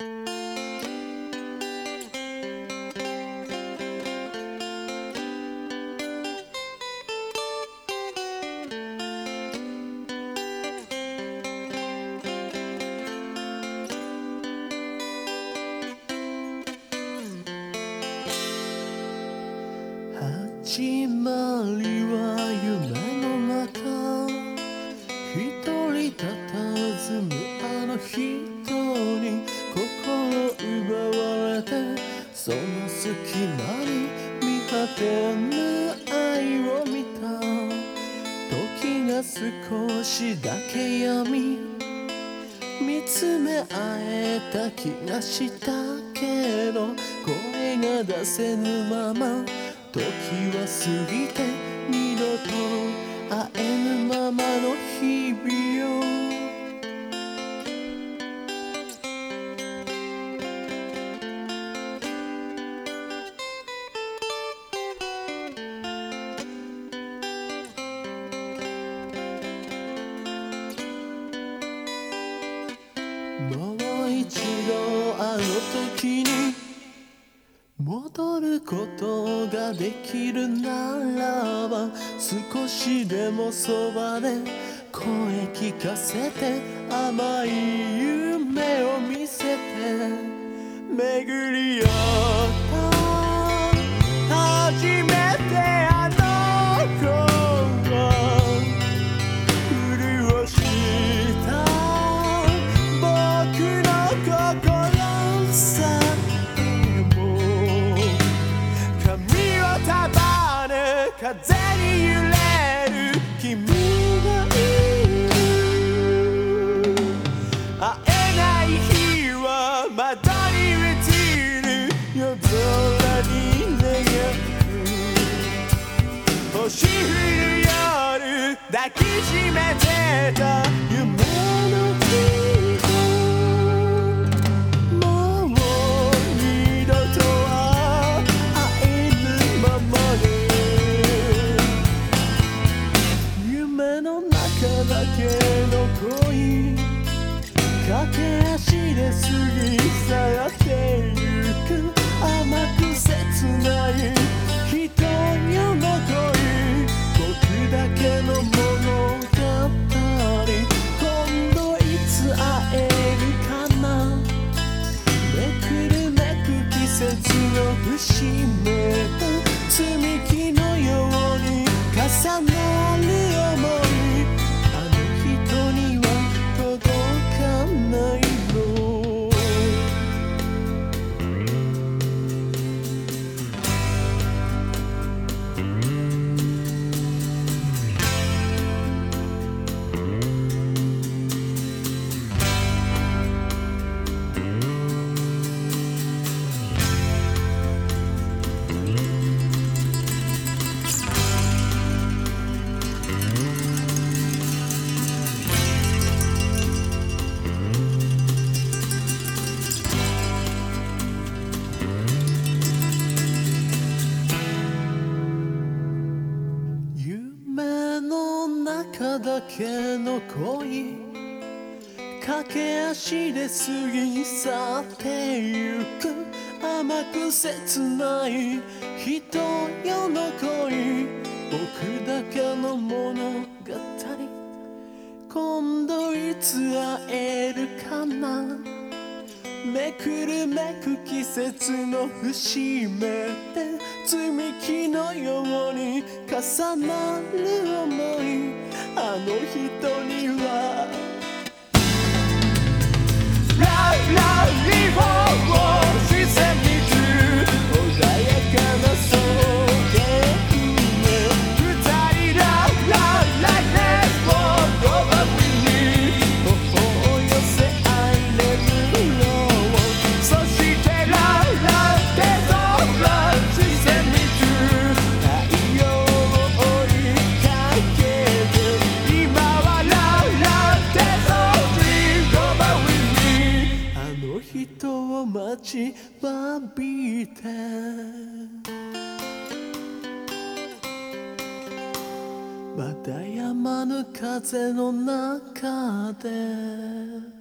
始まりは奪われてその隙間に見果てぬ愛を見た時が少しだけ闇見つめ合えた気がしたけど声が出せぬまま時は過ぎて二度と会えもう一度あの時に戻ることができるならば少しでもそばで声聞かせて甘い夢を見せて巡り合うに願う星降る夜抱きしめてた夢の人もう二度とは会えぬままで夢の中だけの恋駆け足で過ぎ去っのだけの恋駆け足で過ぎ去ってゆく甘く切ない人よの恋僕だけの物語今度いつ会えるかな？めくるめく季節の節目で積み木のように重なる想い。あの人には Love, love, live on ちわびて。まだ止まぬ風の中で。